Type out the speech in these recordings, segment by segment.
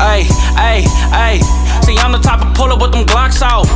Ayy, ayy, ayy. See, I'm the type of pull up with them Glocks out.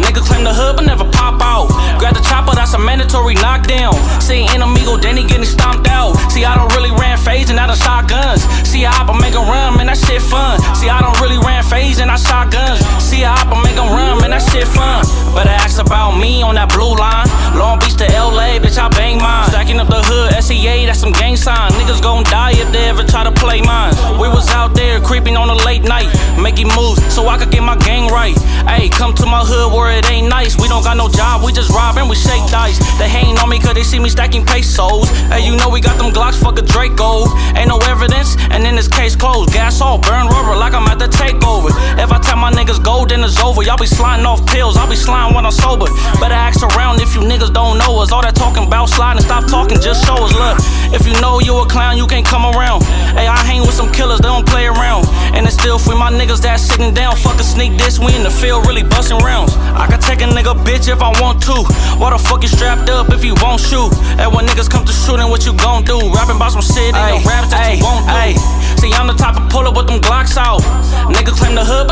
Nigga claim the hood, but never pop out. Grab the chopper, that's a mandatory knockdown. See, in amigo, then he getting stomped out. See, I don't really ran phase and out of shotguns. See, I hop and make a run, man, that shit fun. See, I don't really ran phase and I shot guns. See, I hop and make a run, man, that shit fun. Better ask about me on that blue line. Long Beach to LA, bitch, I bang mine. Stacking up the hood, SEA, that's some gang sign. Niggas gon' die if they ever try to play mine. We was out there creeping on a late night, making moves so I could get my gang right. Ayy, come to my hood where it ain't nice. We don't got no job, we just rob and we shake dice. They hating on me cause they see me stacking pesos. Hey, you know we got them Glocks, fuck a Draco. Ain't no evidence, and then this case closed. Gas all burn rubber like I'm at the takeover. If I tell my niggas go, then it's over. Y'all be sliding off pills, I'll be sliding when I'm sober. Better ask around if you niggas don't know All that talking about sliding, stop talking, just show us. love. if you know you a clown, you can't come around. Hey, I hang with some killers, they don't play around. And it's still free my niggas that sitting down. Fuck a sneak this, we in the field really busting rounds. I can take a nigga bitch if I want to. Why the fuck you strapped up if you won't shoot? And when niggas come to shooting, what you gon' do? Rapping about some shit and the raps that you won't do. Ay. See, I'm the type of pull up with them Glocks out. Nigga claim the hood,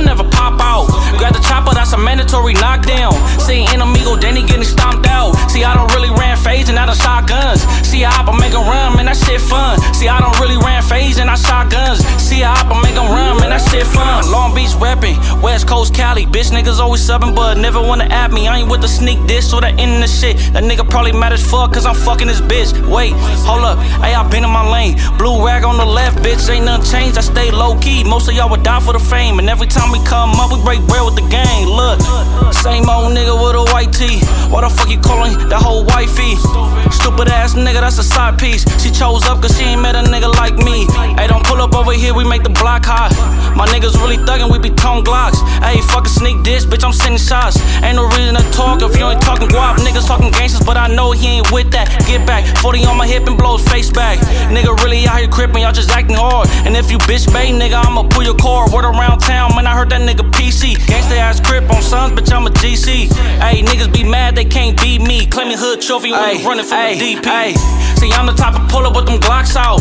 mandatory knockdown. See, in amigo, then he getting stomped out. See, I don't really ran phase and out of shotguns. See, I hop and make a run, man, that shit fun. See, I don't really ran phase and I shotguns. See, I hop and make a run, man, that shit fun. Long Beach reppin', West Coast Cali. Bitch niggas always subbing, but never wanna at me. I ain't with the sneak diss or the end of shit. That nigga probably mad as fuck, cause I'm fucking this bitch. Wait, hold up, hey, I been in my lane. Blue rag on the left, bitch, ain't nothing changed. I stay low key. Most of y'all would die for the fame. And every time we come up, we break bread with wifey? Stupid ass nigga, that's a side piece. She chose up cause she ain't met a nigga like me. Hey, don't pull up over here, we make the block hot. My niggas really thuggin', we be tone glocks. Hey, fuck a sneak dish, bitch, I'm sending shots. Ain't no reason to talk if you ain't talking guap. Niggas talking gangsters, but I know he ain't with that. Get back, 40 on my hip and blow his face back. Nigga really out here crippin', y'all just acting hard. And if you bitch bait, nigga, I'ma pull your cord. Word around town, man, I heard that nigga PC. Gangsta ass crip on sons, bitch, I'm a GC. Hey, niggas be mad, they can't beat me. Claiming hood trophy when you running from the Ay. See, I'm the type of pull up with them Glocks out.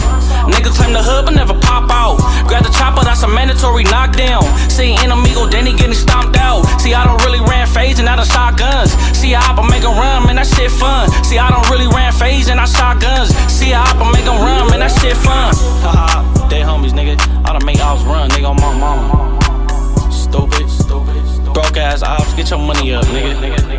Niggas claim the hood, but never pop out. Grab the chopper, that's a mandatory knockdown. See, in amigo, then he getting stomped out. See, I don't really ran phase and out of shotguns. See, I hop and make a run, man, that shit fun. See, I don't really ran phase and I shotguns. See, I hop and make a run, man, that shit fun. Haha, they homies, nigga. I done make ops run, nigga, on my mama. Stupid, stupid, broke ass ops, get your money up, nigga. nigga, nigga.